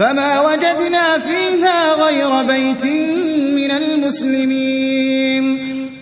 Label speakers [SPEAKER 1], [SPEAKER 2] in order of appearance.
[SPEAKER 1] فما وجدنا فيها غير بيت من المسلمين.